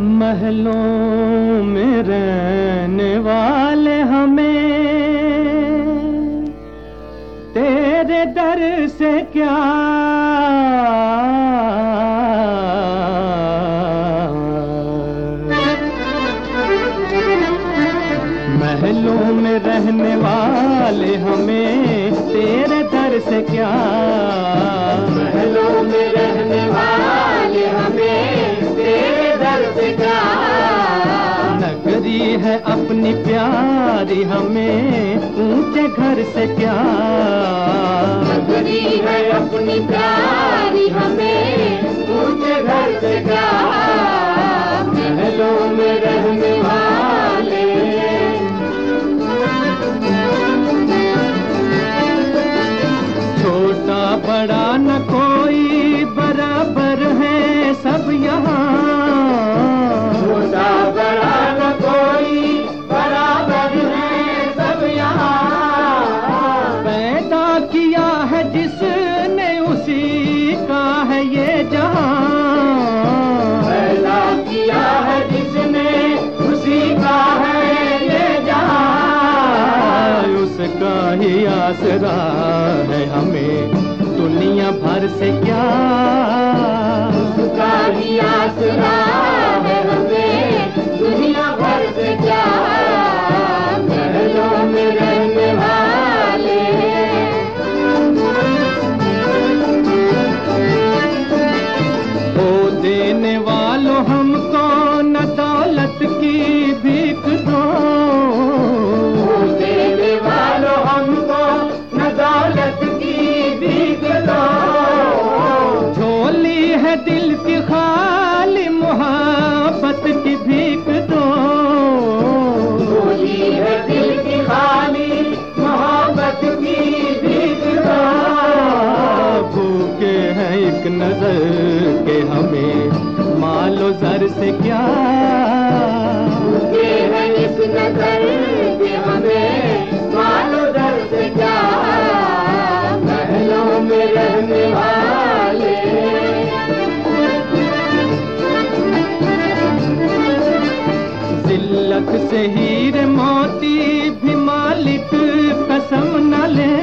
محلوں میں رہنے والے ہمیں۔ تیرے در سے کیا محلوں میں رہنے والے ہمیں تیرے در سے کیا؟ محلوں کیا نگری ہے اپنی پیاری ہمیں اونچے گھر سے کیا نگری ہے اپنی پیاری ہمیں اونچے گھر سے کیا محلوں میں رہنے والے۔ چھوٹا بڑا نہ کوئی کیا ہے جس نے اسی کا ہے یہ جہاں؟ پیدا کیا ہے جس نے اسی کا ہے یہ جہاں؟ اس کا ہی آسرا ہے ہمیں دنیا بھر سے کیا کی خالی محبت کی بھیک دو۔ بولی ہے دل کی خالی محبت کی بھیک دو۔ بھوکے ہیں ایک نظر کے ہمیں مال و زر سے کیا؟ نظر کہ ہمیں مالو در سے کیا؟ محلوں میں رہنے ذلت سے ہیر موتی بھی مالک قسم نہ لے۔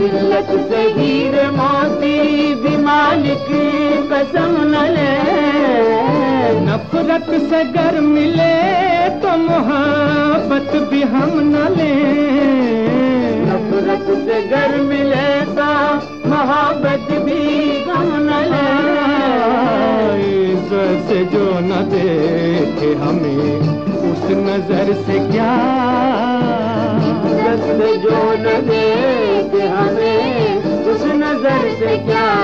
دلت سے ہیر موتی بھی مالک قسم نہ لے۔ نفرت سے گر ملے تو محبت بھی ہم نہ لیں نفرت سے گر ملے تو محبت بھی غم نہ لے۔ سے جو نہ دیکھے ہمیں۔ نظر سے کیا جو نہ دیکھ ہمیں اس نظر سے کیا